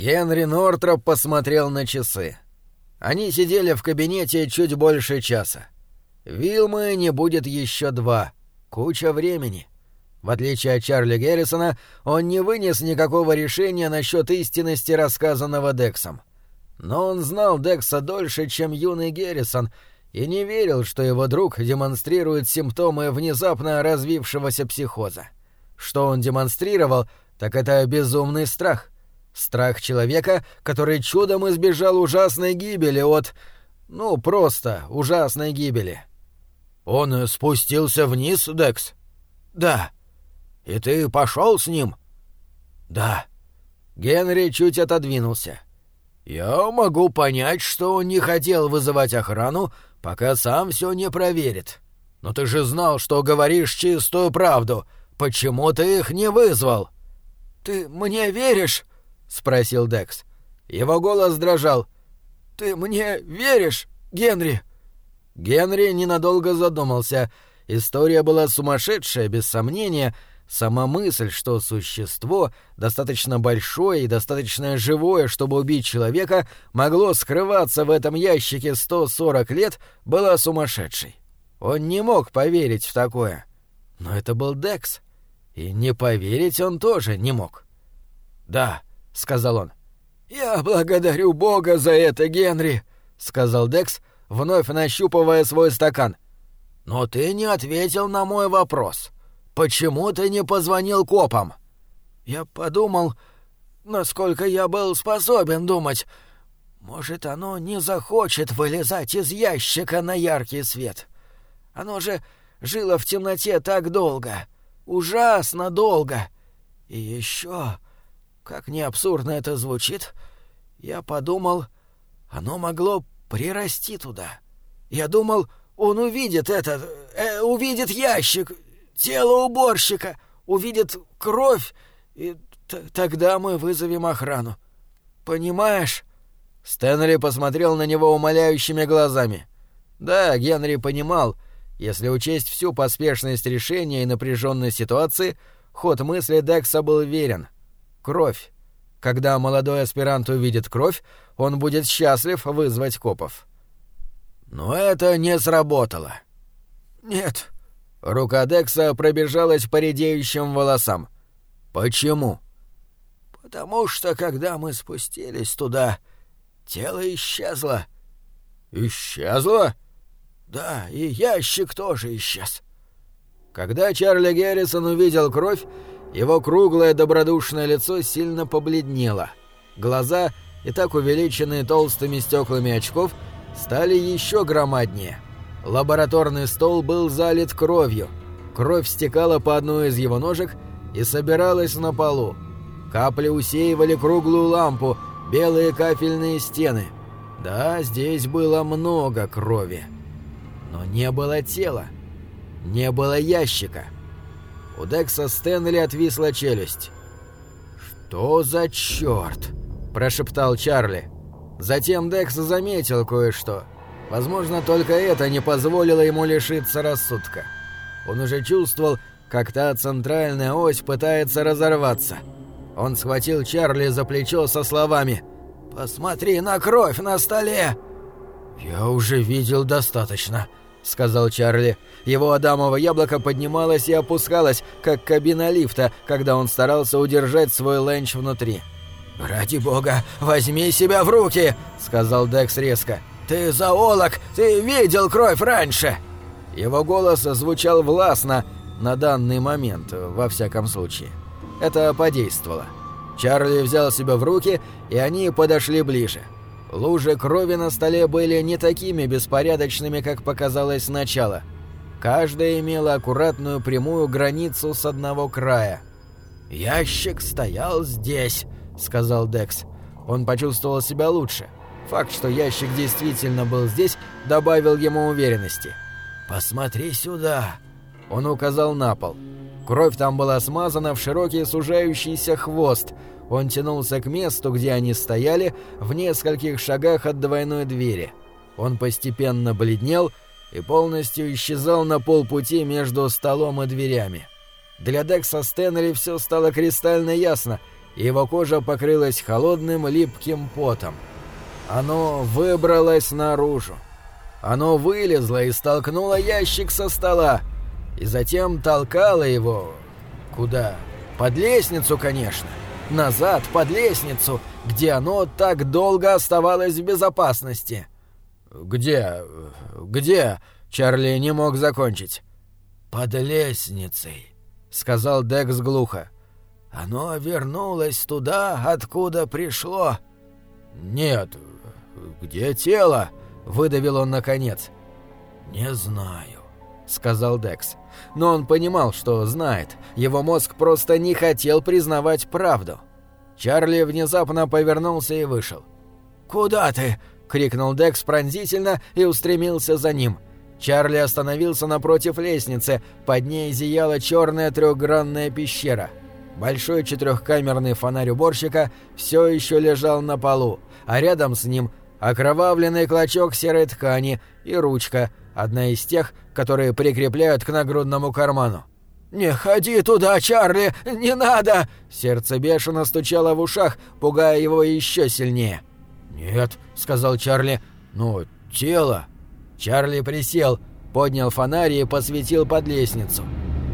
Генри Нортроп посмотрел на часы. Они сидели в кабинете чуть больше часа. Вилмы не будет еще два. Куча времени. В отличие от Чарли Геррисона, он не вынес никакого решения насчет истинности рассказанного Дексом. Но он знал Декса дольше, чем юный Геррисон, и не верил, что его друг демонстрирует симптомы внезапно развившегося психоза. Что он демонстрировал, так это безумный страх. Страх человека, который чудом избежал ужасной гибели от... Ну, просто ужасной гибели. «Он спустился вниз, Декс?» «Да». «И ты пошел с ним?» «Да». Генри чуть отодвинулся. «Я могу понять, что он не хотел вызывать охрану, пока сам все не проверит. Но ты же знал, что говоришь чистую правду. Почему ты их не вызвал?» «Ты мне веришь?» — спросил Декс. Его голос дрожал. «Ты мне веришь, Генри?» Генри ненадолго задумался. История была сумасшедшая, без сомнения. Сама мысль, что существо, достаточно большое и достаточно живое, чтобы убить человека, могло скрываться в этом ящике 140 лет, была сумасшедшей. Он не мог поверить в такое. Но это был Декс. И не поверить он тоже не мог. «Да», — сказал он. «Я благодарю Бога за это, Генри», — сказал Декс, вновь нащупывая свой стакан. «Но ты не ответил на мой вопрос. Почему ты не позвонил копам?» «Я подумал, насколько я был способен думать. Может, оно не захочет вылезать из ящика на яркий свет. Оно же жило в темноте так долго, ужасно долго. И еще, как не абсурдно это звучит, я подумал, оно могло прирасти туда. Я думал, он увидит этот... Э, увидит ящик, тело уборщика, увидит кровь, и тогда мы вызовем охрану. Понимаешь?» Стэнли посмотрел на него умоляющими глазами. Да, Генри понимал, если учесть всю поспешность решения и напряженность ситуации, ход мысли Декса был верен. Кровь. Когда молодой аспирант увидит кровь, он будет счастлив вызвать копов. Но это не сработало. Нет. Рука Декса пробежалась по редеющим волосам. Почему? Потому что, когда мы спустились туда, тело исчезло. Исчезло? Да, и ящик тоже исчез. Когда Чарли Геррисон увидел кровь, его круглое добродушное лицо сильно побледнело. Глаза, и так увеличенные толстыми стеклами очков, стали еще громаднее. Лабораторный стол был залит кровью. Кровь стекала по одной из его ножек и собиралась на полу. Капли усеивали круглую лампу, белые кафельные стены. Да, здесь было много крови. Но не было тела. Не было ящика. У Декса Стэнли отвисла челюсть. «Что за черт?» – прошептал Чарли. Затем Декс заметил кое-что. Возможно, только это не позволило ему лишиться рассудка. Он уже чувствовал, как та центральная ось пытается разорваться. Он схватил Чарли за плечо со словами «Посмотри на кровь на столе!» «Я уже видел достаточно», — сказал Чарли. Его адамово яблоко поднималось и опускалось, как кабина лифта, когда он старался удержать свой ленч внутри. «Ради бога, возьми себя в руки!» — сказал Декс резко. «Ты зоолог! Ты видел кровь раньше!» Его голос звучал властно на данный момент, во всяком случае. Это подействовало. Чарли взял себя в руки, и они подошли ближе. Лужи крови на столе были не такими беспорядочными, как показалось сначала. Каждая имела аккуратную прямую границу с одного края. «Ящик стоял здесь», — сказал Декс. Он почувствовал себя лучше. Факт, что ящик действительно был здесь, добавил ему уверенности. «Посмотри сюда!» Он указал на пол. Кровь там была смазана в широкий сужающийся хвост — он тянулся к месту, где они стояли, в нескольких шагах от двойной двери. Он постепенно бледнел и полностью исчезал на полпути между столом и дверями. Для Декса Стэнли все стало кристально ясно, и его кожа покрылась холодным липким потом. Оно выбралось наружу. Оно вылезло и столкнуло ящик со стола, и затем толкало его... Куда? Под лестницу, конечно. Назад, под лестницу, где оно так долго оставалось в безопасности. «Где? Где?» — Чарли не мог закончить. «Под лестницей», — сказал Декс глухо. «Оно вернулось туда, откуда пришло». «Нет. Где тело?» — выдавил он наконец. «Не знаю», — сказал Декс. Но он понимал, что знает. Его мозг просто не хотел признавать правду. Чарли внезапно повернулся и вышел. «Куда ты?» — крикнул Декс пронзительно и устремился за ним. Чарли остановился напротив лестницы, под ней зияла черная трехгранная пещера. Большой четырехкамерный фонарь уборщика все еще лежал на полу, а рядом с ним окровавленный клочок серой ткани и ручка, одна из тех, которые прикрепляют к нагрудному карману. «Не ходи туда, Чарли! Не надо!» Сердце бешено стучало в ушах, пугая его еще сильнее. «Нет», — сказал Чарли, — «ну, тело». Чарли присел, поднял фонарь и посветил под лестницу.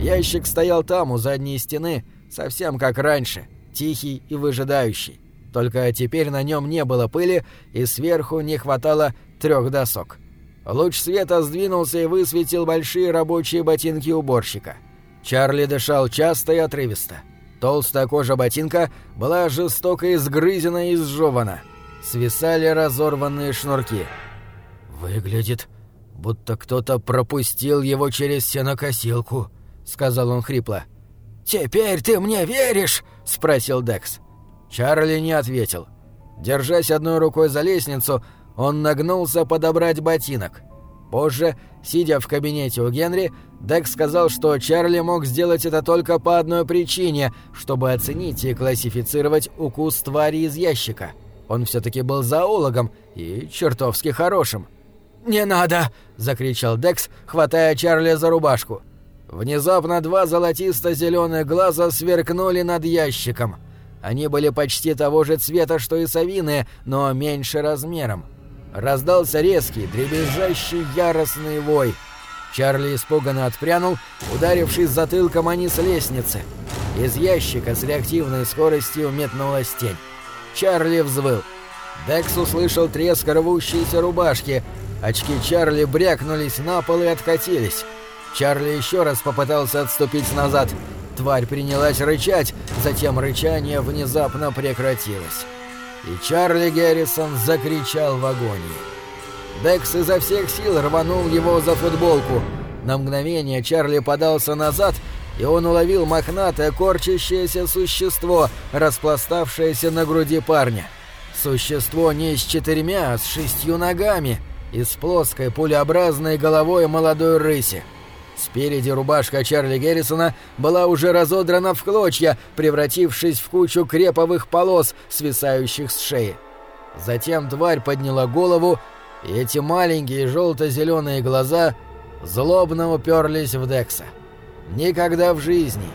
Ящик стоял там, у задней стены, совсем как раньше, тихий и выжидающий. Только теперь на нем не было пыли, и сверху не хватало трех досок. Луч света сдвинулся и высветил большие рабочие ботинки уборщика. Чарли дышал часто и отрывисто. Толстая кожа ботинка была жестоко изгрызена и сжевана. Свисали разорванные шнурки. «Выглядит, будто кто-то пропустил его через сенокосилку», — сказал он хрипло. «Теперь ты мне веришь?» — спросил Декс. Чарли не ответил. Держась одной рукой за лестницу, он нагнулся подобрать ботинок. Позже, сидя в кабинете у Генри, Дек сказал, что Чарли мог сделать это только по одной причине, чтобы оценить и классифицировать укус твари из ящика. Он все-таки был зоологом и чертовски хорошим. «Не надо!» – закричал Декс, хватая Чарли за рубашку. Внезапно два золотисто-зеленых глаза сверкнули над ящиком. Они были почти того же цвета, что и совиные, но меньше размером. Раздался резкий, дребезжащий яростный вой. Чарли испуганно отпрянул, ударившись затылком о низ лестницы. Из ящика с реактивной скоростью метнулась тень. Чарли взвыл. Декс услышал треск рвущейся рубашки. Очки Чарли брякнулись на пол и откатились. Чарли еще раз попытался отступить назад. Тварь принялась рычать, затем рычание внезапно прекратилось и Чарли Геррисон закричал в агонии. Декс изо всех сил рванул его за футболку. На мгновение Чарли подался назад, и он уловил мохнатое корчащееся существо, распластавшееся на груди парня. Существо не с четырьмя, а с шестью ногами и с плоской пулеобразной головой молодой рыси. Спереди рубашка Чарли Геррисона была уже разодрана в клочья, превратившись в кучу креповых полос, свисающих с шеи. Затем тварь подняла голову, и эти маленькие желто-зеленые глаза злобно уперлись в Декса. Никогда в жизни,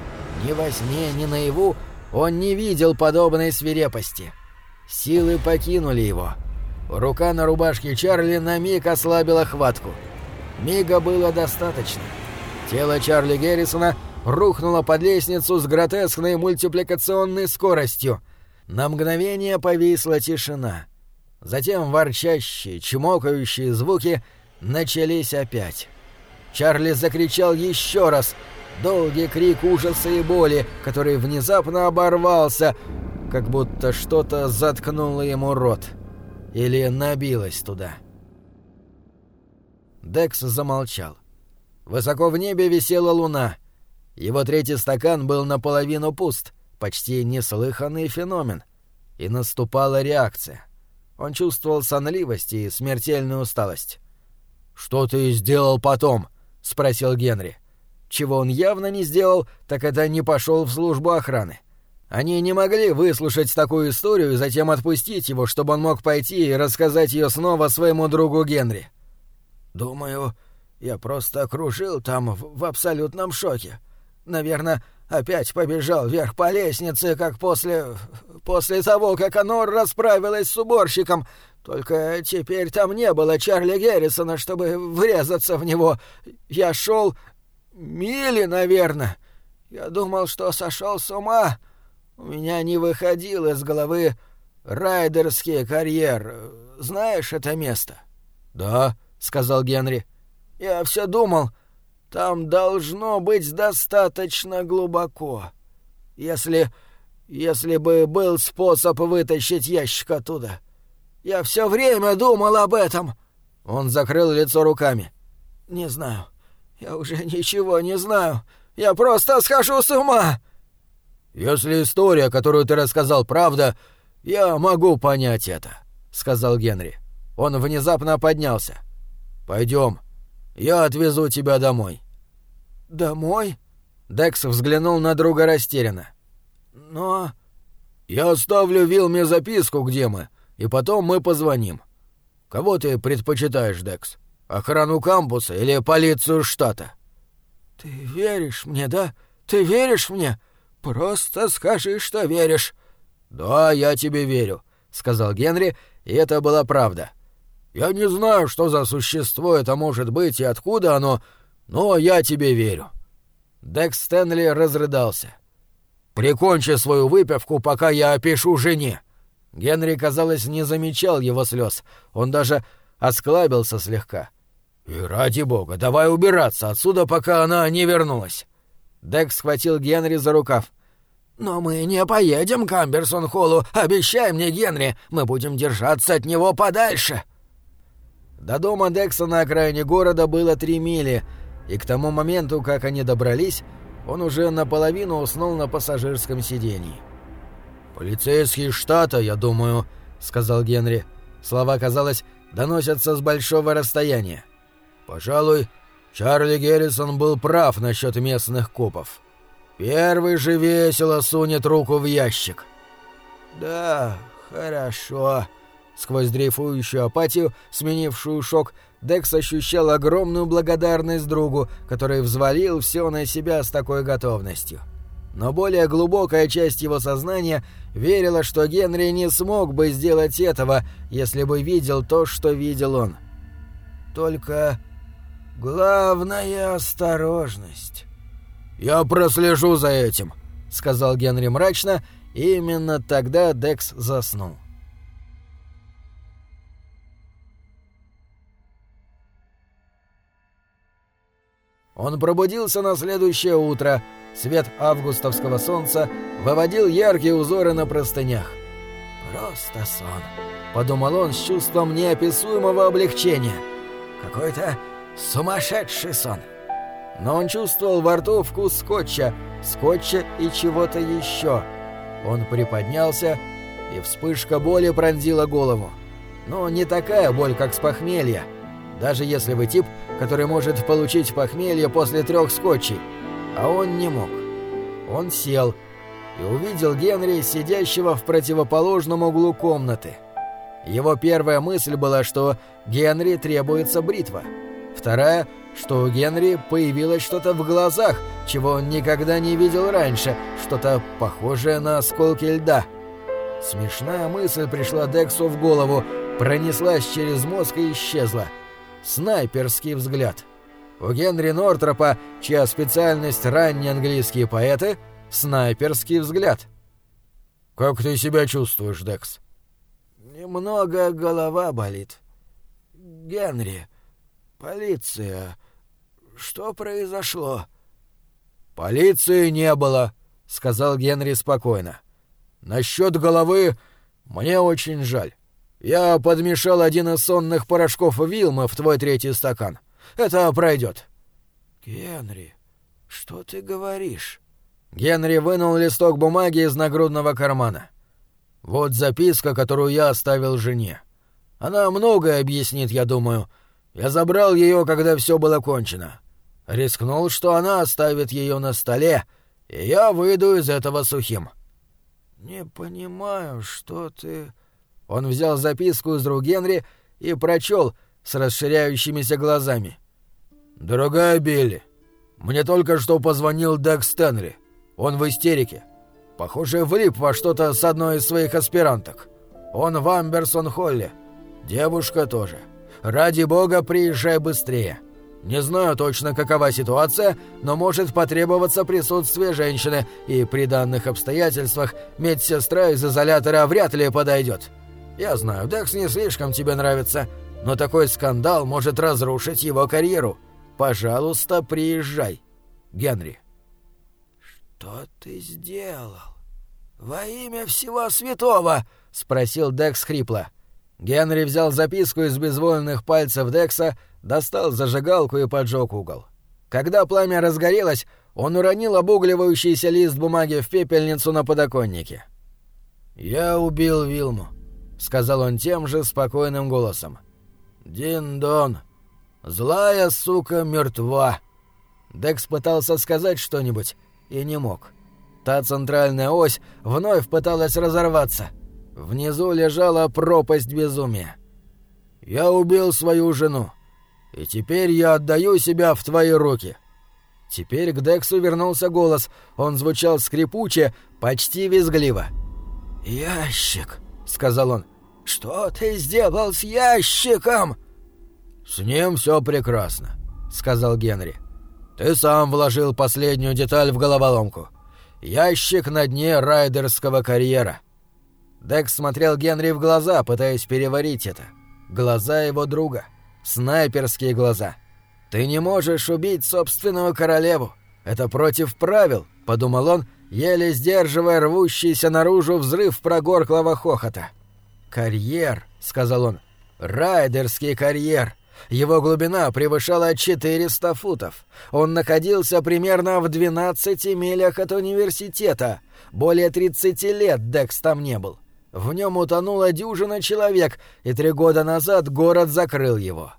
ни во сне, ни наяву, он не видел подобной свирепости. Силы покинули его. Рука на рубашке Чарли на миг ослабила хватку. Мига было достаточно. Тело Чарли Геррисона рухнуло под лестницу с гротескной мультипликационной скоростью. На мгновение повисла тишина. Затем ворчащие, чмокающие звуки начались опять. Чарли закричал еще раз. Долгий крик ужаса и боли, который внезапно оборвался, как будто что-то заткнуло ему рот. Или набилось туда. Декс замолчал. Высоко в небе висела луна. Его третий стакан был наполовину пуст, почти неслыханный феномен. И наступала реакция. Он чувствовал сонливость и смертельную усталость. «Что ты сделал потом?» — спросил Генри. Чего он явно не сделал, так это не пошел в службу охраны. Они не могли выслушать такую историю и затем отпустить его, чтобы он мог пойти и рассказать ее снова своему другу Генри. «Думаю, я просто окружил там в, в абсолютном шоке. Наверное, опять побежал вверх по лестнице, как после... после того, как оно расправилось с уборщиком. Только теперь там не было Чарли Геррисона, чтобы врезаться в него. Я шел мили, наверное. Я думал, что сошел с ума. У меня не выходил из головы райдерский карьер. Знаешь это место? Да, сказал Генри. Я все думал, там должно быть достаточно глубоко. Если... если бы был способ вытащить ящик оттуда. Я все время думал об этом. Он закрыл лицо руками. Не знаю. Я уже ничего не знаю. Я просто схожу с ума. Если история, которую ты рассказал, правда, я могу понять это, сказал Генри. Он внезапно поднялся. Пойдем. Я отвезу тебя домой. Домой? Декс взглянул на друга растерянно. Но... Я оставлю Вилме записку, где мы, и потом мы позвоним. Кого ты предпочитаешь, Декс? Охрану кампуса или полицию штата? Ты веришь мне, да? Ты веришь мне? Просто скажи, что веришь. Да, я тебе верю, сказал Генри, и это была правда. Я не знаю, что за существо это может быть и откуда оно, но я тебе верю. Декс Стэнли разрыдался. Прикончи свою выпивку, пока я опишу жене. Генри, казалось, не замечал его слез. Он даже осклабился слегка. «И ради бога, давай убираться отсюда, пока она не вернулась!» Декс схватил Генри за рукав. «Но мы не поедем к Амберсон-Холлу, обещай мне, Генри, мы будем держаться от него подальше!» До дома Декса на окраине города было три мили, и к тому моменту, как они добрались, он уже наполовину уснул на пассажирском сиденье. «Полицейские штата, я думаю», — сказал Генри. Слова, казалось, доносятся с большого расстояния. «Пожалуй, Чарли Геррисон был прав насчет местных копов. Первый же весело сунет руку в ящик». «Да, хорошо», Сквозь дрейфующую апатию, сменившую шок, Декс ощущал огромную благодарность другу, который взвалил все на себя с такой готовностью. Но более глубокая часть его сознания верила, что Генри не смог бы сделать этого, если бы видел то, что видел он. «Только главная осторожность». «Я прослежу за этим», — сказал Генри мрачно, и именно тогда Декс заснул. Он пробудился на следующее утро. Свет августовского солнца выводил яркие узоры на простынях. «Просто сон», — подумал он с чувством неописуемого облегчения. «Какой-то сумасшедший сон». Но он чувствовал во рту вкус скотча, скотча и чего-то еще. Он приподнялся, и вспышка боли пронзила голову. Но не такая боль, как с похмелья — даже если вы тип, который может получить похмелье после трех скотчей. А он не мог. Он сел и увидел Генри, сидящего в противоположном углу комнаты. Его первая мысль была, что Генри требуется бритва. Вторая, что у Генри появилось что-то в глазах, чего он никогда не видел раньше, что-то похожее на осколки льда. Смешная мысль пришла Дексу в голову, пронеслась через мозг и исчезла — снайперский взгляд. У Генри Нортропа, чья специальность ранние английские поэты, снайперский взгляд. «Как ты себя чувствуешь, Декс?» «Немного голова болит. Генри, полиция, что произошло?» «Полиции не было», — сказал Генри спокойно. «Насчет головы мне очень жаль. Я подмешал один из сонных порошков Вилма в твой третий стакан. Это пройдет. Генри, что ты говоришь? Генри вынул листок бумаги из нагрудного кармана. Вот записка, которую я оставил жене. Она многое объяснит, я думаю. Я забрал ее, когда все было кончено. Рискнул, что она оставит ее на столе, и я выйду из этого сухим. Не понимаю, что ты... Он взял записку из рук Генри и прочел с расширяющимися глазами. «Дорогая Билли, мне только что позвонил Дэг Стэнли. Он в истерике. Похоже, влип во что-то с одной из своих аспиранток. Он в Амберсон-Холле. Девушка тоже. Ради бога, приезжай быстрее. Не знаю точно, какова ситуация, но может потребоваться присутствие женщины, и при данных обстоятельствах медсестра из изолятора вряд ли подойдет. Я знаю, Декс не слишком тебе нравится, но такой скандал может разрушить его карьеру. Пожалуйста, приезжай. Генри. «Что ты сделал? Во имя всего святого!» — спросил Декс хрипло. Генри взял записку из безвольных пальцев Декса, достал зажигалку и поджег угол. Когда пламя разгорелось, он уронил обугливающийся лист бумаги в пепельницу на подоконнике. «Я убил Вилму», — сказал он тем же спокойным голосом. «Дин-дон, злая сука мертва». Декс пытался сказать что-нибудь и не мог. Та центральная ось вновь пыталась разорваться. Внизу лежала пропасть безумия. «Я убил свою жену, и теперь я отдаю себя в твои руки». Теперь к Дексу вернулся голос. Он звучал скрипуче, почти визгливо. «Ящик», — сказал он. «Что ты сделал с ящиком?» «С ним все прекрасно», — сказал Генри. «Ты сам вложил последнюю деталь в головоломку. Ящик на дне райдерского карьера». Декс смотрел Генри в глаза, пытаясь переварить это. Глаза его друга. Снайперские глаза. «Ты не можешь убить собственную королеву. Это против правил», — подумал он, еле сдерживая рвущийся наружу взрыв прогорклого хохота. «Карьер», — сказал он. «Райдерский карьер». Его глубина превышала 400 футов. Он находился примерно в 12 милях от университета. Более 30 лет Декс там не был. В нем утонула дюжина человек, и три года назад город закрыл его.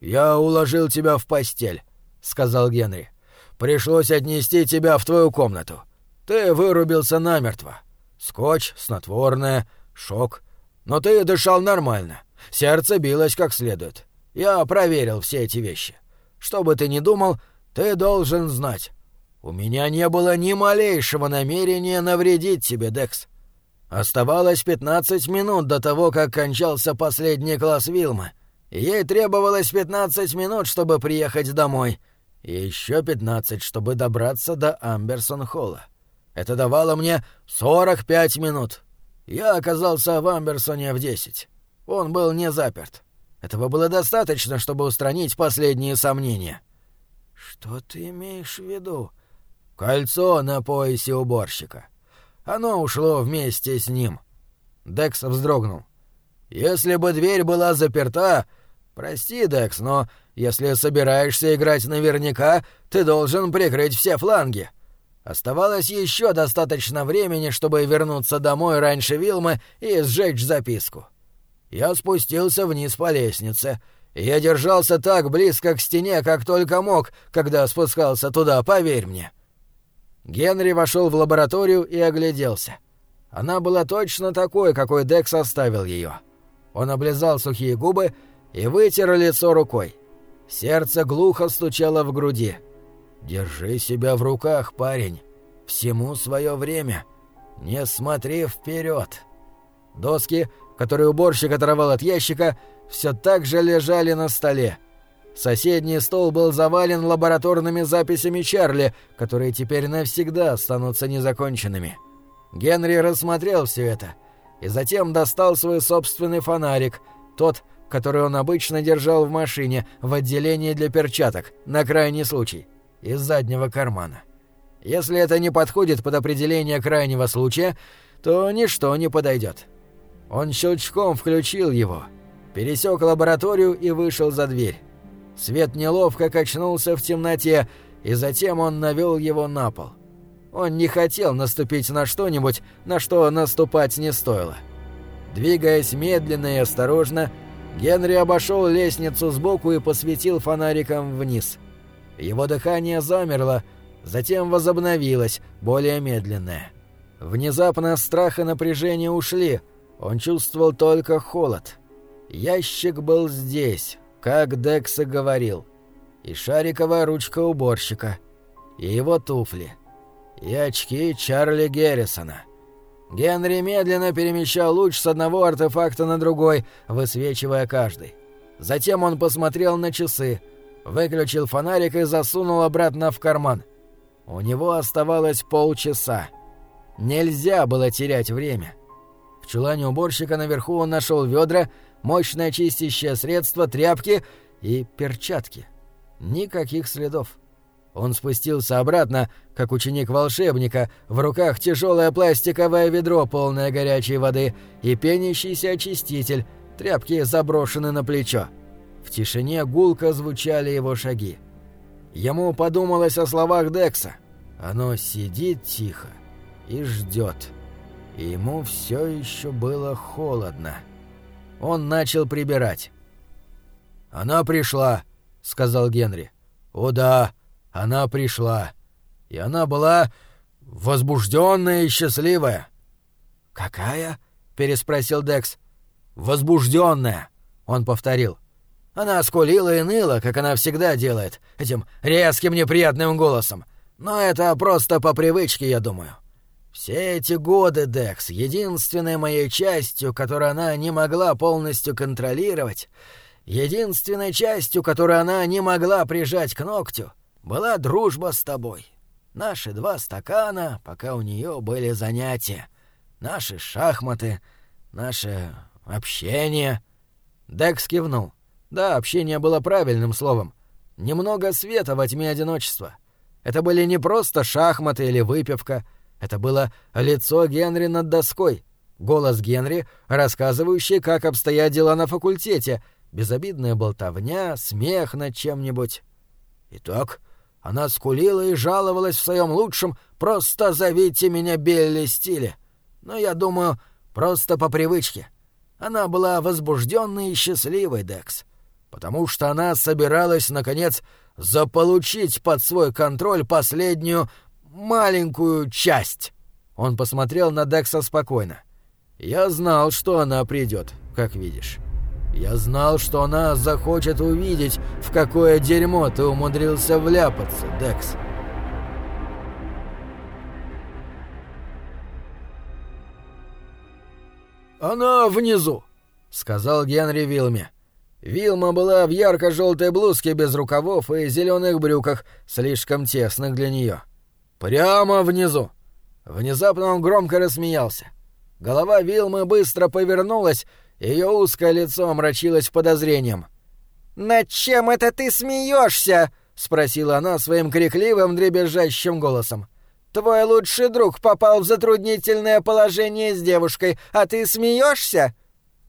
«Я уложил тебя в постель», — сказал Генри. «Пришлось отнести тебя в твою комнату. Ты вырубился намертво. Скотч, снотворное, шок. Но ты дышал нормально. Сердце билось как следует. Я проверил все эти вещи. Что бы ты ни думал, ты должен знать. У меня не было ни малейшего намерения навредить тебе, Декс. Оставалось 15 минут до того, как кончался последний класс Вилмы. Ей требовалось 15 минут, чтобы приехать домой. И еще 15, чтобы добраться до Амберсон-Холла. Это давало мне 45 минут. Я оказался в Амберсоне в 10. Он был не заперт. Этого было достаточно, чтобы устранить последние сомнения. «Что ты имеешь в виду?» «Кольцо на поясе уборщика». Оно ушло вместе с ним. Декс вздрогнул. Если бы дверь была заперта... Прости, Декс, но если собираешься играть наверняка, ты должен прикрыть все фланги. Оставалось еще достаточно времени, чтобы вернуться домой раньше Вилмы и сжечь записку. Я спустился вниз по лестнице. Я держался так близко к стене, как только мог, когда спускался туда, поверь мне. Генри вошел в лабораторию и огляделся. Она была точно такой, какой Декс оставил ее. Он облизал сухие губы и вытер лицо рукой. Сердце глухо стучало в груди. «Держи себя в руках, парень. Всему свое время. Не смотри вперед. Доски, которые уборщик оторвал от ящика, все так же лежали на столе. Соседний стол был завален лабораторными записями Чарли, которые теперь навсегда останутся незаконченными. Генри рассмотрел все это и затем достал свой собственный фонарик, тот, который он обычно держал в машине в отделении для перчаток, на крайний случай, из заднего кармана. Если это не подходит под определение крайнего случая, то ничто не подойдет. Он щелчком включил его, пересек лабораторию и вышел за дверь. Свет неловко качнулся в темноте, и затем он навел его на пол. Он не хотел наступить на что-нибудь, на что наступать не стоило. Двигаясь медленно и осторожно, Генри обошел лестницу сбоку и посветил фонариком вниз. Его дыхание замерло, затем возобновилось, более медленное. Внезапно страх и напряжение ушли, он чувствовал только холод. Ящик был здесь, как Декс и говорил. И шариковая ручка уборщика. И его туфли. и очки Чарли Геррисона. Генри медленно перемещал луч с одного артефакта на другой, высвечивая каждый. Затем он посмотрел на часы, выключил фонарик и засунул обратно в карман. У него оставалось полчаса. Нельзя было терять время. В чулане уборщика наверху он нашел ведра, мощное чистящее средство, тряпки и перчатки. Никаких следов. Он спустился обратно, как ученик волшебника, в руках тяжелое пластиковое ведро, полное горячей воды, и пенящийся очиститель, тряпки заброшены на плечо. В тишине гулко звучали его шаги. Ему подумалось о словах Декса. Оно сидит тихо и ждет. И ему все еще было холодно. Он начал прибирать. «Она пришла», — сказал Генри. «О да, она пришла. И она была возбужденная и счастливая». «Какая?» — переспросил Декс. «Возбужденная», — он повторил. Она скулила и ныла, как она всегда делает, этим резким неприятным голосом. Но это просто по привычке, я думаю. Все эти годы, Декс, единственной моей частью, которую она не могла полностью контролировать, единственной частью, которую она не могла прижать к ногтю, была дружба с тобой. Наши два стакана, пока у нее были занятия. Наши шахматы, наше общение. Декс кивнул. Да, общение было правильным словом. Немного света во тьме одиночества. Это были не просто шахматы или выпивка, это было лицо Генри над доской, голос Генри, рассказывающий, как обстоят дела на факультете, безобидная болтовня, смех над чем-нибудь. Итак, она скулила и жаловалась в своем лучшем «просто зовите меня Белли стиле». Но я думаю, просто по привычке. Она была возбужденной и счастливой, Декс потому что она собиралась, наконец, заполучить под свой контроль последнюю маленькую часть. Он посмотрел на Декса спокойно. «Я знал, что она придет, как видишь. Я знал, что она захочет увидеть, в какое дерьмо ты умудрился вляпаться, Декс». «Она внизу», — сказал Генри Вилме. Вилма была в ярко-желтой блузке без рукавов и зеленых брюках, слишком тесных для нее. Прямо внизу. Внезапно он громко рассмеялся. Голова Вилмы быстро повернулась, ее узкое лицо омрачилось подозрением. «Над чем это ты смеешься?» — спросила она своим крикливым, дребезжащим голосом. «Твой лучший друг попал в затруднительное положение с девушкой, а ты смеешься?»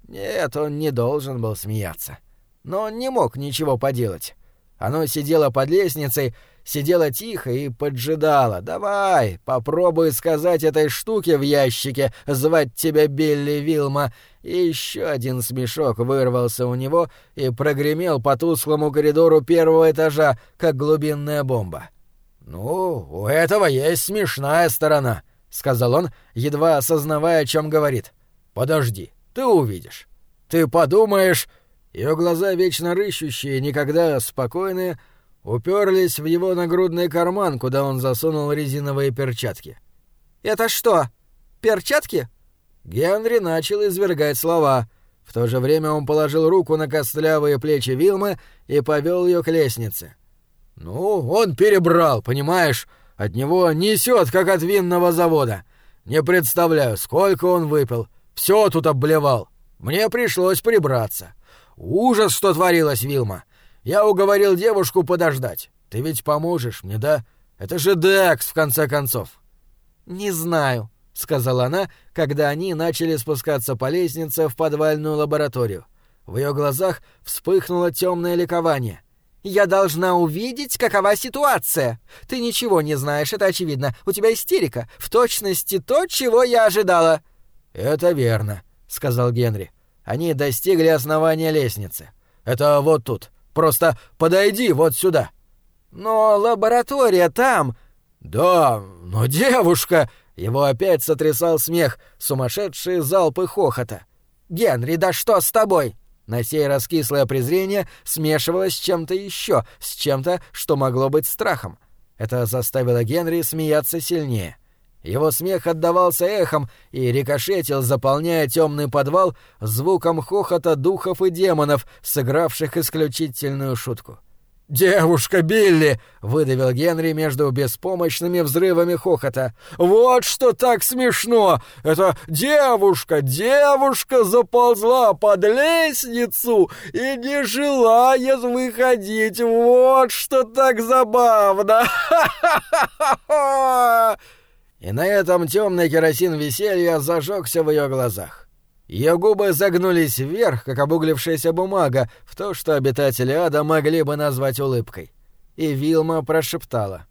Нет, он не должен был смеяться. Но он не мог ничего поделать. Оно сидело под лестницей, сидело тихо и поджидало. «Давай, попробуй сказать этой штуке в ящике, звать тебя Билли Вилма». И еще один смешок вырвался у него и прогремел по тусклому коридору первого этажа, как глубинная бомба. «Ну, у этого есть смешная сторона», — сказал он, едва осознавая, о чем говорит. «Подожди, ты увидишь. Ты подумаешь...» Ее глаза, вечно рыщущие, никогда спокойные, уперлись в его нагрудный карман, куда он засунул резиновые перчатки. «Это что, перчатки?» Генри начал извергать слова. В то же время он положил руку на костлявые плечи Вилмы и повел ее к лестнице. «Ну, он перебрал, понимаешь? От него несет, как от винного завода. Не представляю, сколько он выпил. Все тут обблевал. Мне пришлось прибраться. Ужас, что творилось, Вилма. Я уговорил девушку подождать. Ты ведь поможешь мне, да? Это же Декс, в конце концов. Не знаю, сказала она, когда они начали спускаться по лестнице в подвальную лабораторию. В ее глазах вспыхнуло темное ликование. «Я должна увидеть, какова ситуация. Ты ничего не знаешь, это очевидно. У тебя истерика. В точности то, чего я ожидала». «Это верно», — сказал Генри. Они достигли основания лестницы. «Это вот тут. Просто подойди вот сюда». «Но лаборатория там...» «Да, но девушка...» Его опять сотрясал смех, сумасшедшие залпы хохота. «Генри, да что с тобой?» На сей раз кислое презрение смешивалось с чем-то еще, с чем-то, что могло быть страхом. Это заставило Генри смеяться сильнее. Его смех отдавался эхом и рикошетил, заполняя темный подвал звуком хохота духов и демонов, сыгравших исключительную шутку. «Девушка Билли!» — выдавил Генри между беспомощными взрывами хохота. «Вот что так смешно! Это девушка, девушка заползла под лестницу и не желает выходить! Вот что так забавно! Ха-ха-ха-ха!» И на этом темный керосин веселья зажегся в ее глазах. Ее губы загнулись вверх, как обуглившаяся бумага, в то, что обитатели ада могли бы назвать улыбкой. И Вилма прошептала.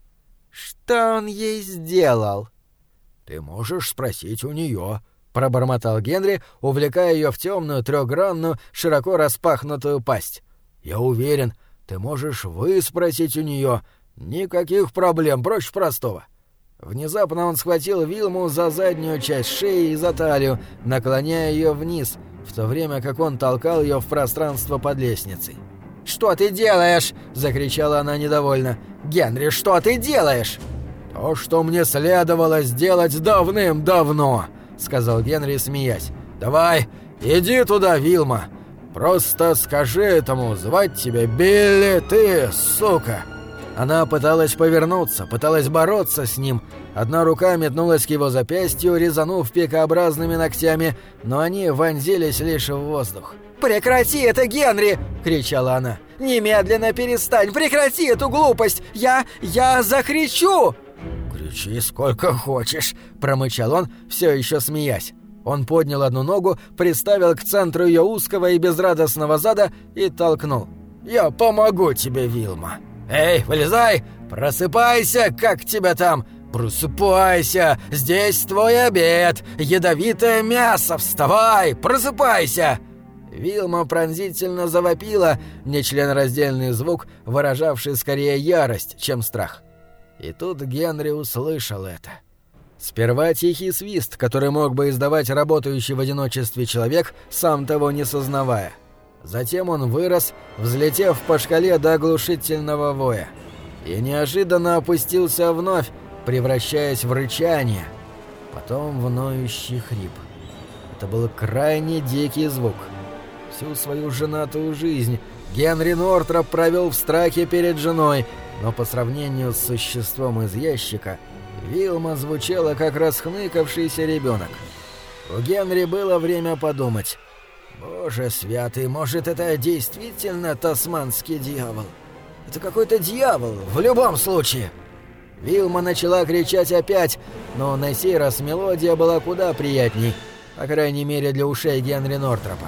«Что он ей сделал?» «Ты можешь спросить у нее», — пробормотал Генри, увлекая ее в темную трехгранную, широко распахнутую пасть. «Я уверен, ты можешь выспросить у нее. Никаких проблем, проще простого». Внезапно он схватил Вилму за заднюю часть шеи и за талию, наклоняя ее вниз, в то время как он толкал ее в пространство под лестницей. «Что ты делаешь?» — закричала она недовольно. «Генри, что ты делаешь?» «То, что мне следовало сделать давным-давно», — сказал Генри, смеясь. «Давай, иди туда, Вилма. Просто скажи этому, звать тебя Билли, ты, сука!» Она пыталась повернуться, пыталась бороться с ним. Одна рука метнулась к его запястью, резанув пикообразными ногтями, но они вонзились лишь в воздух. «Прекрати это, Генри!» — кричала она. «Немедленно перестань! Прекрати эту глупость! Я... я закричу!» «Кричи сколько хочешь!» — промычал он, все еще смеясь. Он поднял одну ногу, приставил к центру ее узкого и безрадостного зада и толкнул. «Я помогу тебе, Вилма!» «Эй, вылезай! Просыпайся, как тебя там! Просыпайся! Здесь твой обед! Ядовитое мясо! Вставай! Просыпайся!» Вилма пронзительно завопила, нечленораздельный звук, выражавший скорее ярость, чем страх. И тут Генри услышал это. Сперва тихий свист, который мог бы издавать работающий в одиночестве человек, сам того не сознавая — Затем он вырос, взлетев по шкале до оглушительного воя. И неожиданно опустился вновь, превращаясь в рычание, потом в ноющий хрип. Это был крайне дикий звук. Всю свою женатую жизнь Генри Нортроп провел в страхе перед женой, но по сравнению с существом из ящика, Вилма звучала как расхныкавшийся ребенок. У Генри было время подумать. Боже святый, может, это действительно тасманский дьявол? Это какой-то дьявол, в любом случае. Вилма начала кричать опять, но на сей раз мелодия была куда приятней, по крайней мере для ушей Генри Нортропа.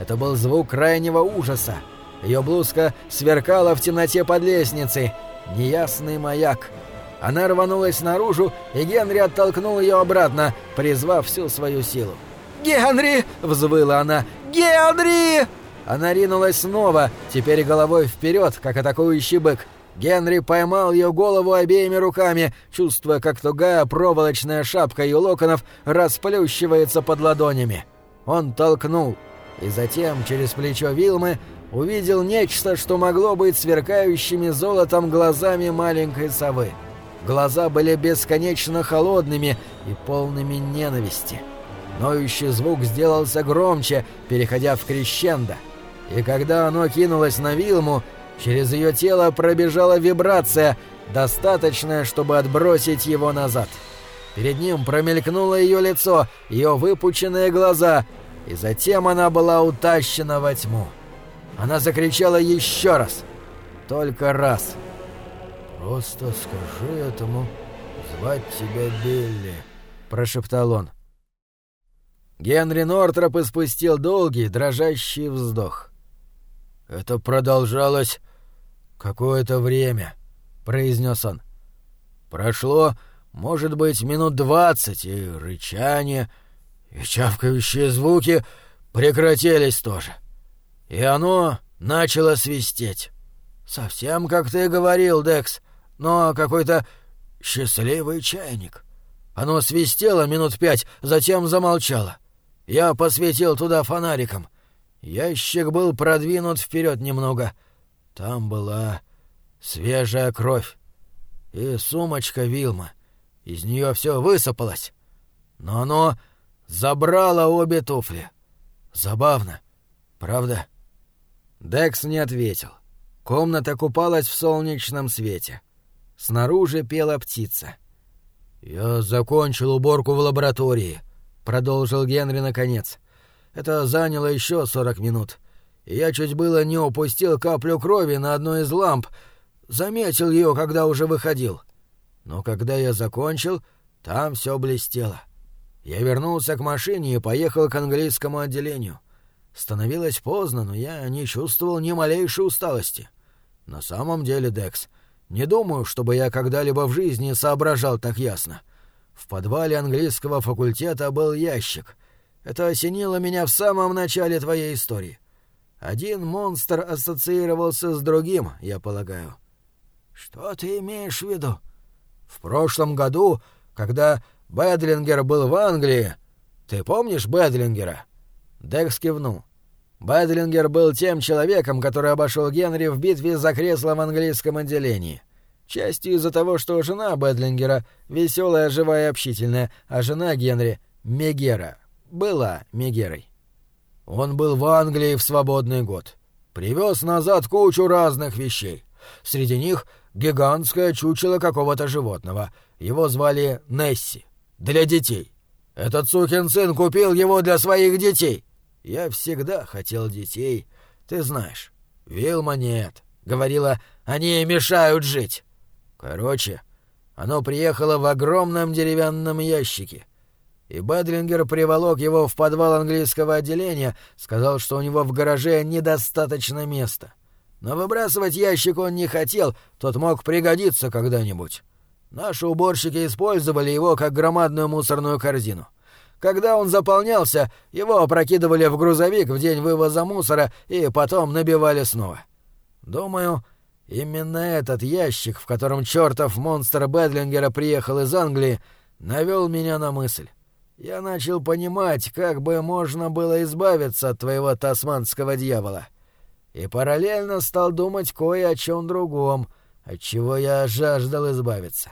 Это был звук крайнего ужаса. Ее блузка сверкала в темноте под лестницей. Неясный маяк. Она рванулась наружу, и Генри оттолкнул ее обратно, призвав всю свою силу. «Генри!» — взвыла она. «Генри!» Она ринулась снова, теперь головой вперед, как атакующий бык. Генри поймал ее голову обеими руками, чувствуя, как тугая проволочная шапка ее локонов расплющивается под ладонями. Он толкнул, и затем через плечо Вилмы увидел нечто, что могло быть сверкающими золотом глазами маленькой совы. Глаза были бесконечно холодными и полными ненависти. Ноющий звук сделался громче, переходя в крещендо. И когда оно кинулось на Вилму, через ее тело пробежала вибрация, достаточная, чтобы отбросить его назад. Перед ним промелькнуло ее лицо, ее выпученные глаза, и затем она была утащена во тьму. Она закричала еще раз. Только раз. «Просто скажи этому звать тебя Билли», — прошептал он. Генри Нортроп испустил долгий, дрожащий вздох. «Это продолжалось какое-то время», — произнес он. «Прошло, может быть, минут двадцать, и рычание, и чавкающие звуки прекратились тоже. И оно начало свистеть. Совсем как ты говорил, Декс, но какой-то счастливый чайник. Оно свистело минут пять, затем замолчало. Я посветил туда фонариком. Ящик был продвинут вперед немного. Там была свежая кровь. и сумочка Вилма. Из нее все высыпалось. Но оно забрало обе туфли. Забавно, правда?» Декс не ответил. Комната купалась в солнечном свете. Снаружи пела птица. «Я закончил уборку в лаборатории», — продолжил Генри наконец. «Это заняло еще сорок минут. Я чуть было не упустил каплю крови на одной из ламп. Заметил ее, когда уже выходил. Но когда я закончил, там все блестело. Я вернулся к машине и поехал к английскому отделению. Становилось поздно, но я не чувствовал ни малейшей усталости. На самом деле, Декс, не думаю, чтобы я когда-либо в жизни соображал так ясно. В подвале английского факультета был ящик. Это осенило меня в самом начале твоей истории. Один монстр ассоциировался с другим, я полагаю. Что ты имеешь в виду? В прошлом году, когда Бэдлингер был в Англии... Ты помнишь Бэдлингера? Декс кивнул. Бэдлингер был тем человеком, который обошел Генри в битве за кресло в английском отделении. Частью из-за того, что жена Бэдлингера веселая, живая общительная, а жена Генри — Мегера. Была Мегерой. Он был в Англии в свободный год. Привез назад кучу разных вещей. Среди них гигантское чучело какого-то животного. Его звали Несси. Для детей. Этот сукин сын купил его для своих детей. Я всегда хотел детей, ты знаешь. Вилма нет. Говорила, они мешают жить. Короче, оно приехало в огромном деревянном ящике. И Бэдлингер приволок его в подвал английского отделения, сказал, что у него в гараже недостаточно места. Но выбрасывать ящик он не хотел, тот мог пригодиться когда-нибудь. Наши уборщики использовали его как громадную мусорную корзину. — когда он заполнялся, его опрокидывали в грузовик в день вывоза мусора и потом набивали снова. Думаю, именно этот ящик, в котором чертов монстр Бедлингера приехал из Англии, навел меня на мысль. Я начал понимать, как бы можно было избавиться от твоего тасманского дьявола. И параллельно стал думать кое о чем другом, от чего я жаждал избавиться.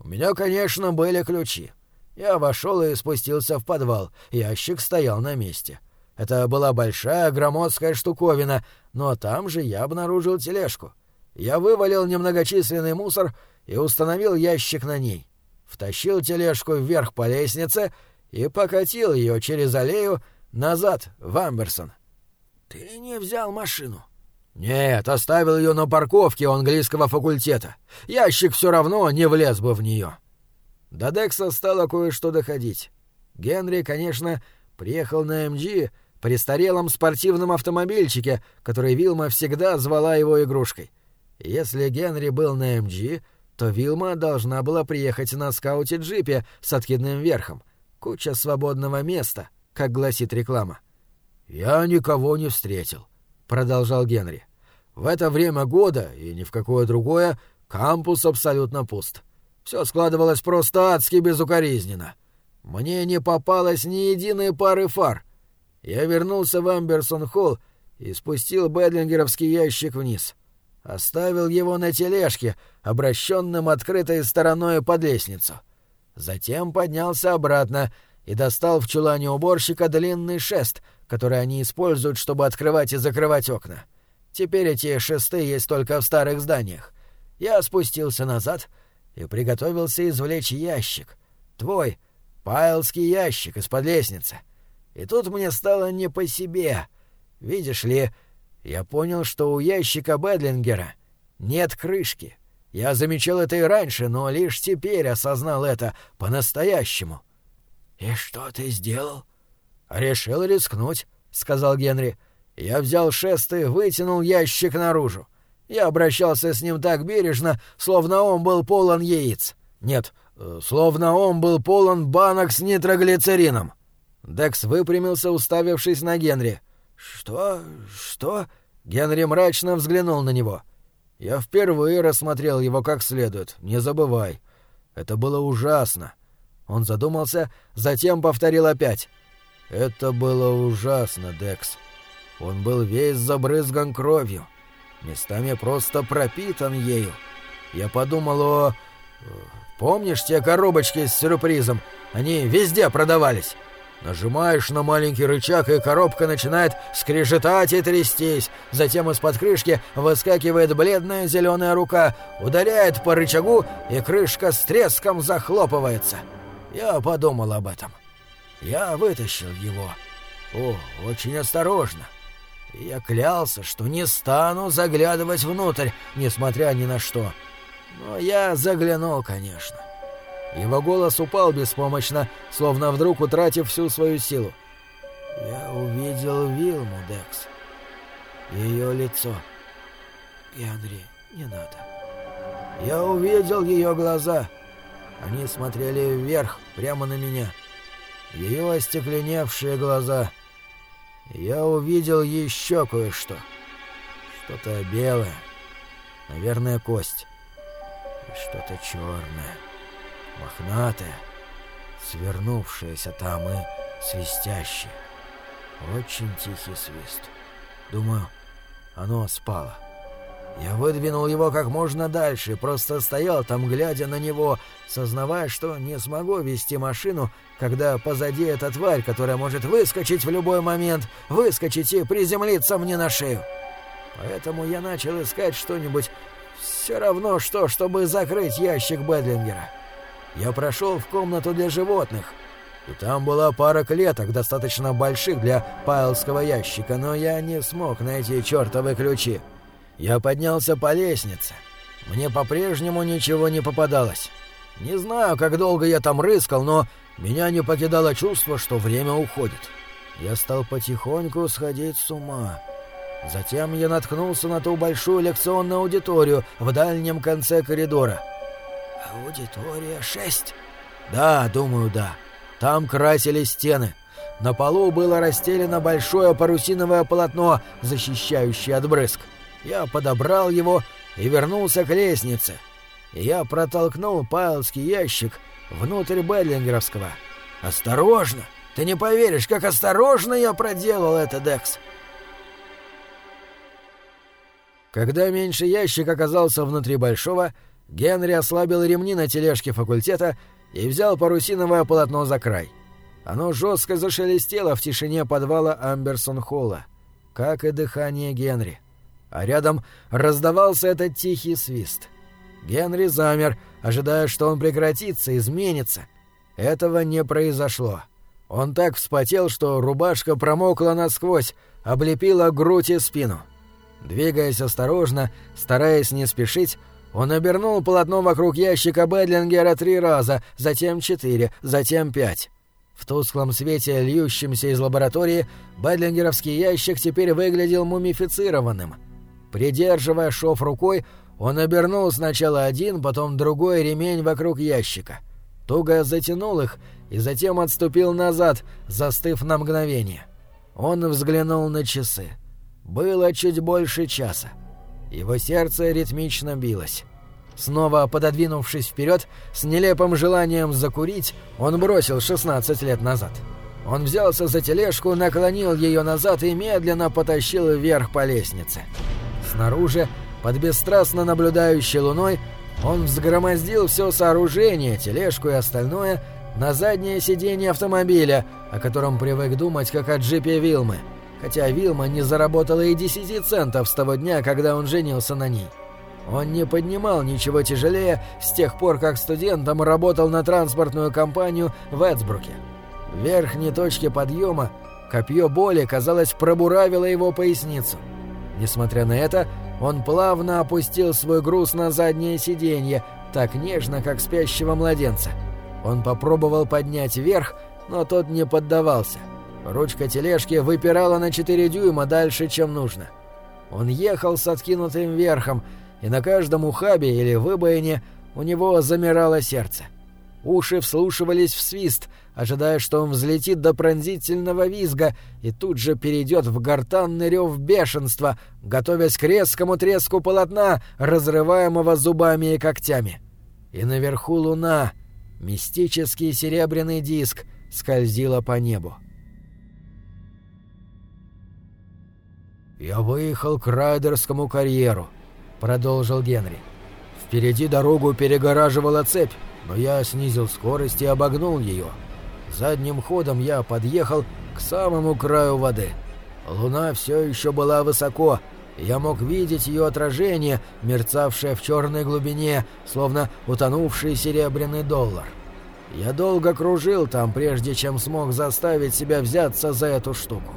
У меня, конечно, были ключи. Я вошел и спустился в подвал. Ящик стоял на месте. Это была большая громоздкая штуковина, но там же я обнаружил тележку. Я вывалил немногочисленный мусор и установил ящик на ней. Втащил тележку вверх по лестнице и покатил ее через аллею назад в Амберсон. «Ты не взял машину?» «Нет, оставил ее на парковке у английского факультета. Ящик все равно не влез бы в нее». До Декса стало кое-что доходить. Генри, конечно, приехал на МГ престарелом спортивном автомобильчике, который Вилма всегда звала его игрушкой. Если Генри был на МГ, то Вилма должна была приехать на скауте-джипе с откидным верхом. Куча свободного места, как гласит реклама. «Я никого не встретил», — продолжал Генри. «В это время года и ни в какое другое кампус абсолютно пуст. Все складывалось просто адски безукоризненно. Мне не попалось ни единой пары фар. Я вернулся в Амберсон-холл и спустил Бедлингеровский ящик вниз. Оставил его на тележке, обращенном открытой стороной под лестницу. Затем поднялся обратно и достал в чулане уборщика длинный шест, который они используют, чтобы открывать и закрывать окна. Теперь эти шесты есть только в старых зданиях. Я спустился назад — и приготовился извлечь ящик. Твой, пайлский ящик из-под лестницы. И тут мне стало не по себе. Видишь ли, я понял, что у ящика Бедлингера нет крышки. Я замечал это и раньше, но лишь теперь осознал это по-настоящему. «И что ты сделал?» «Решил рискнуть», — сказал Генри. «Я взял шест и вытянул ящик наружу. Я обращался с ним так бережно, словно он был полон яиц. Нет, э, словно он был полон банок с нитроглицерином. Декс выпрямился, уставившись на Генри. «Что? Что?» Генри мрачно взглянул на него. «Я впервые рассмотрел его как следует, не забывай. Это было ужасно». Он задумался, затем повторил опять. «Это было ужасно, Декс. Он был весь забрызган кровью местами просто пропитан ею. Я подумал о... Помнишь те коробочки с сюрпризом? Они везде продавались. Нажимаешь на маленький рычаг, и коробка начинает скрежетать и трястись. Затем из-под крышки выскакивает бледная зеленая рука, ударяет по рычагу, и крышка с треском захлопывается. Я подумал об этом. Я вытащил его. О, очень осторожно. Я клялся, что не стану заглядывать внутрь, несмотря ни на что. Но я заглянул, конечно. Его голос упал беспомощно, словно вдруг утратив всю свою силу. Я увидел Вилму, Декс. Ее лицо. Генри, не надо. Я увидел ее глаза. Они смотрели вверх, прямо на меня. Ее остекленевшие глаза. Я увидел еще кое-что. Что-то белое. Наверное, кость. И что-то черное мохнатая, свернувшаяся там и свистящая. Очень тихий свист. Думаю, оно спало. Я выдвинул его как можно дальше, просто стоял там, глядя на него, сознавая, что не смогу вести машину, когда позади эта тварь, которая может выскочить в любой момент, выскочить и приземлиться мне на шею. Поэтому я начал искать что-нибудь все равно что, чтобы закрыть ящик Бедлингера я прошел в комнату для животных, и там была пара клеток, достаточно больших для пайлского ящика, но я не смог найти чертовы ключи. Я поднялся по лестнице. Мне по-прежнему ничего не попадалось. Не знаю, как долго я там рыскал, но меня не покидало чувство, что время уходит. Я стал потихоньку сходить с ума. Затем я наткнулся на ту большую лекционную аудиторию в дальнем конце коридора — «Аудитория 6?» «Да, думаю, да. Там красили стены. На полу было расстелено большое парусиновое полотно, защищающее от брызг. Я подобрал его и вернулся к лестнице. Я протолкнул пайлский ящик внутрь Беллингеровского. Осторожно! Ты не поверишь, как осторожно я проделал это, Декс!» Когда меньший ящик оказался внутри большого, Генри ослабил ремни на тележке факультета и взял парусиновое полотно за край. Оно жестко зашелестело в тишине подвала Амберсон-холла, как и дыхание Генри. А рядом раздавался этот тихий свист. Генри замер, ожидая, что он прекратится, изменится. Этого не произошло. Он так вспотел, что рубашка промокла насквозь, облепила грудь и спину. Двигаясь осторожно, стараясь не спешить, он обернул полотно вокруг ящика Бедлингера три раза, затем четыре, затем пять. В тусклом свете, льющемся из лаборатории, Бедлингеровский ящик теперь выглядел мумифицированным. Придерживая шов рукой, он обернул сначала один, потом другой ремень вокруг ящика. Туго затянул их и затем отступил назад, застыв на мгновение. Он взглянул на часы. Было чуть больше часа. Его сердце ритмично билось. Снова пододвинувшись вперед, с нелепым желанием закурить, он бросил 16 лет назад. Он взялся за тележку, наклонил ее назад и медленно потащил вверх по лестнице. Снаружи, под бесстрастно наблюдающей луной, он взгромоздил все сооружение, тележку и остальное на заднее сиденье автомобиля, о котором привык думать как о джипе Вилмы – хотя Вилма не заработала и 10 центов с того дня, когда он женился на ней. Он не поднимал ничего тяжелее с тех пор, как студентом работал на транспортную компанию в Эдсбруке. В верхней точке подъема копье боли, казалось, пробуравило его поясницу. Несмотря на это, он плавно опустил свой груз на заднее сиденье, так нежно, как спящего младенца. Он попробовал поднять вверх, но тот не поддавался — Ручка тележки выпирала на 4 дюйма дальше, чем нужно. Он ехал с откинутым верхом, и на каждом ухабе или выбоине у него замирало сердце. Уши вслушивались в свист, ожидая, что он взлетит до пронзительного визга и тут же перейдет в гортанный рев бешенства, готовясь к резкому треску полотна, разрываемого зубами и когтями. И наверху луна, мистический серебряный диск, скользила по небу. «Я выехал к Райдерскому карьеру», — продолжил Генри. Впереди дорогу перегораживала цепь, но я снизил скорость и обогнул ее. Задним ходом я подъехал к самому краю воды. Луна все еще была высоко, я мог видеть ее отражение, мерцавшее в черной глубине, словно утонувший серебряный доллар. Я долго кружил там, прежде чем смог заставить себя взяться за эту штуку.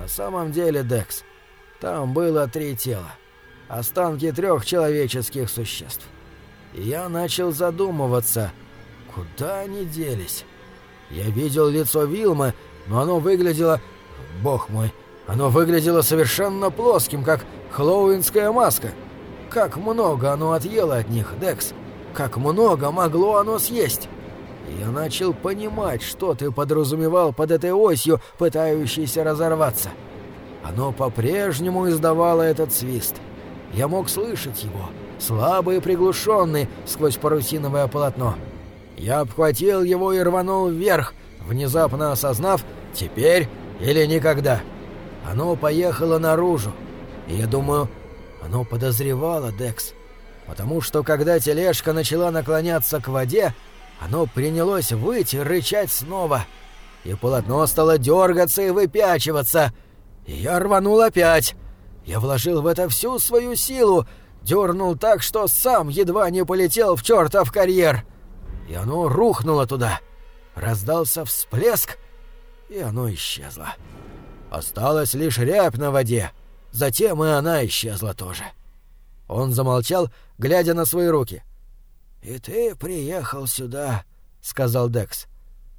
На самом деле, Декс, там было три тела. Останки трех человеческих существ. И я начал задумываться, куда они делись. Я видел лицо Вилмы, но оно выглядело... Бог мой, оно выглядело совершенно плоским, как хэллоуинская маска. Как много оно отъело от них, Декс. Как много могло оно съесть. Я начал понимать, что ты подразумевал под этой осью, пытающейся разорваться. Оно по-прежнему издавало этот свист. Я мог слышать его, слабый и приглушенный, сквозь парусиновое полотно. Я обхватил его и рванул вверх, внезапно осознав «теперь или никогда». Оно поехало наружу. И я думаю, оно подозревало Декс. Потому что когда тележка начала наклоняться к воде, оно принялось выть и рычать снова. И полотно стало дергаться и выпячиваться. Я рванул опять. Я вложил в это всю свою силу, дернул так, что сам едва не полетел в чертов карьер. И оно рухнуло туда. Раздался всплеск, и оно исчезло. Осталась лишь рябь на воде. Затем и она исчезла тоже. Он замолчал, глядя на свои руки. «И ты приехал сюда», — сказал Декс.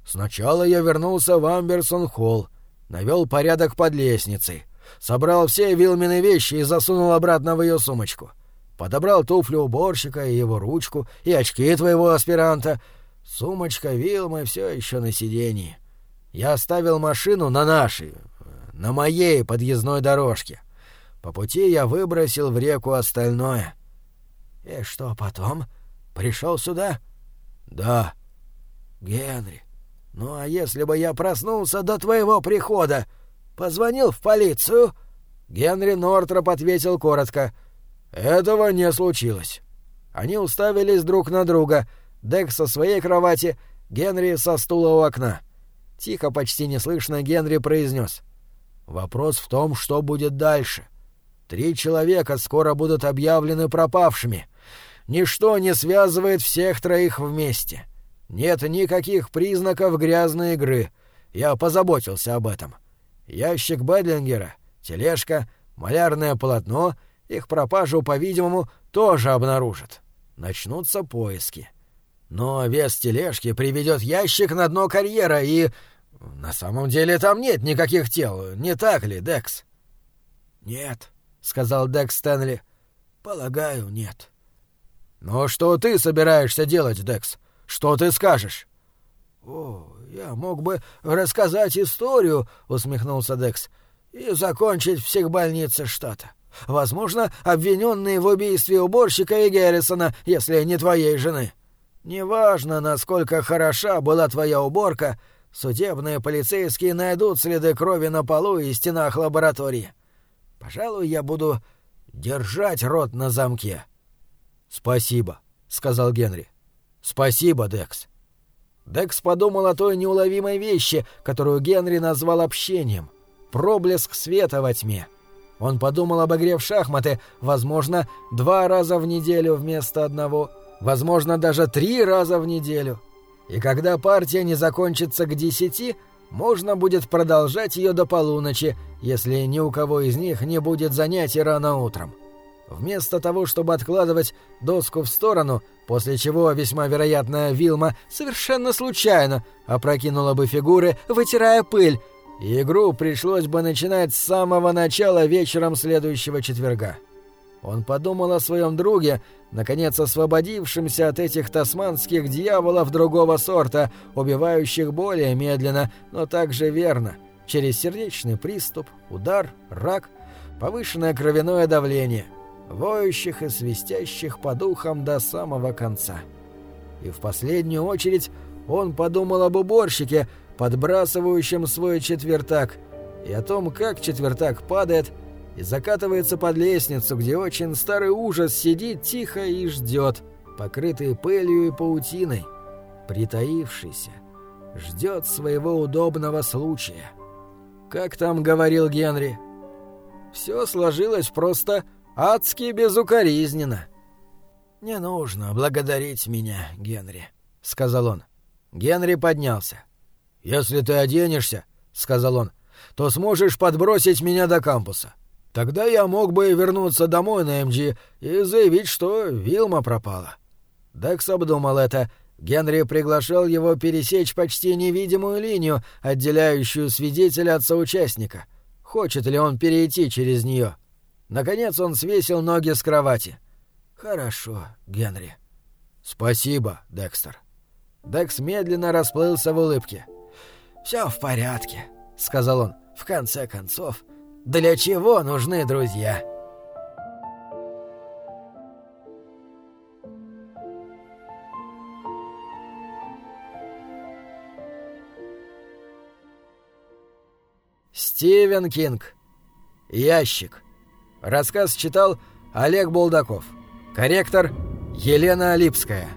«Сначала я вернулся в Амберсон-холл, навел порядок под лестницей, собрал все Вилмины вещи и засунул обратно в ее сумочку. Подобрал туфлю уборщика и его ручку, и очки твоего аспиранта. Сумочка Вилмы все еще на сиденье. Я оставил машину на нашей, на моей подъездной дорожке. По пути я выбросил в реку остальное. И что потом? Пришел сюда? Да. Генри, ну а если бы я проснулся до твоего прихода? Позвонил в полицию? Генри Нортроп ответил коротко. Этого не случилось. Они уставились друг на друга. Дек со своей кровати, Генри со стула у окна. Тихо, почти неслышно Генри произнес. Вопрос в том, что будет дальше. Три человека скоро будут объявлены пропавшими. Ничто не связывает всех троих вместе. Нет никаких признаков грязной игры. Я позаботился об этом. Ящик Бедлингера, тележка, малярное полотно, их пропажу, по-видимому, тоже обнаружат. Начнутся поиски. Но вес тележки приведет ящик на дно карьера и... На самом деле там нет никаких тел, не так ли, Декс? Нет, сказал Декс Стэнли. Полагаю, нет. Но что ты собираешься делать, Декс? Что ты скажешь? О, я мог бы рассказать историю, усмехнулся Декс, и закончить в психбольнице штата. Возможно, обвиненные в убийстве уборщика и Геррисона, если не твоей жены. Неважно, насколько хороша была твоя уборка, Судебные полицейские найдут следы крови на полу и стенах лаборатории. Пожалуй, я буду держать рот на замке. Спасибо, сказал Генри. Спасибо, Декс. Декс подумал о той неуловимой вещи, которую Генри назвал общением. Проблеск света во тьме. Он подумал об игре в шахматы, возможно, два раза в неделю вместо одного, возможно, даже три раза в неделю — и когда партия не закончится к десяти, можно будет продолжать ее до полуночи, если ни у кого из них не будет занятий рано утром. Вместо того, чтобы откладывать доску в сторону, после чего, весьма вероятно, Вилма совершенно случайно опрокинула бы фигуры, вытирая пыль, игру пришлось бы начинать с самого начала вечером следующего четверга. Он подумал о своем друге, наконец освободившемся от этих тасманских дьяволов другого сорта, убивающих более медленно, но также верно, через сердечный приступ, удар, рак, повышенное кровяное давление, воющих и свистящих по духам до самого конца. И в последнюю очередь он подумал об уборщике, подбрасывающем свой четвертак, и о том, как четвертак падает, и закатывается под лестницу, где очень старый ужас сидит тихо и ждет, покрытый пылью и паутиной, притаившийся, ждет своего удобного случая. Как там говорил Генри? Все сложилось просто адски безукоризненно. «Не нужно благодарить меня, Генри», — сказал он. Генри поднялся. «Если ты оденешься», — сказал он, — «то сможешь подбросить меня до кампуса. Тогда я мог бы вернуться домой на МГ и заявить, что Вилма пропала». Декс обдумал это. Генри приглашал его пересечь почти невидимую линию, отделяющую свидетеля от соучастника. Хочет ли он перейти через нее? Наконец он свесил ноги с кровати. «Хорошо, Генри». «Спасибо, Декстер». Декс медленно расплылся в улыбке. «Все в порядке», — сказал он. «В конце концов, для чего нужны друзья?» Стивен Кинг. Ящик. Рассказ читал Олег Булдаков. Корректор Елена Липская.